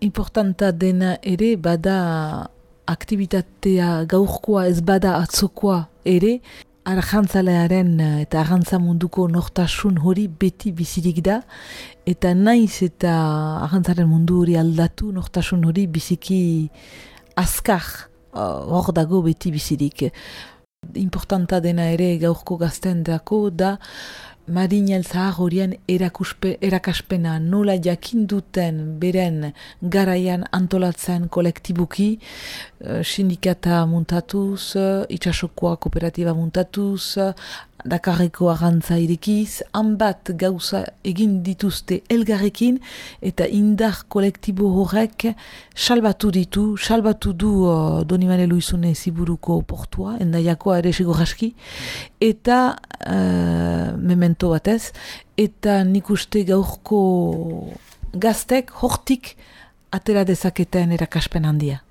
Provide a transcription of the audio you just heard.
importanta dena ere bada aktivitatea gaurkoa ez bada atzokoa ere, argantzalearen eta argantza munduko nortasun hori beti bizirik da, eta naiz eta argantzaren mundu hori aldatu nortasun hori biziki azkar hor dago beti bizirik. Importanta dena ere gaurko gazten dako da Marinel zahar horien erakaspena nola jakinduten beren garaian antolatzen kolektibuki, uh, sindikata muntatuz, itxasokoa kooperatiba muntatuz, Dakarreko arantza irikiz, hanbat gauza egin dituzte elgarrekin eta indar kolektibo horrek salbatu ditu, salbatu du uh, Donimane Luizune ziburuko portua, endaiakoa ere seguraski, eta uh, memento batez, eta nik uste gaurko gaztek hortik atera dezaketen erakaspen handia.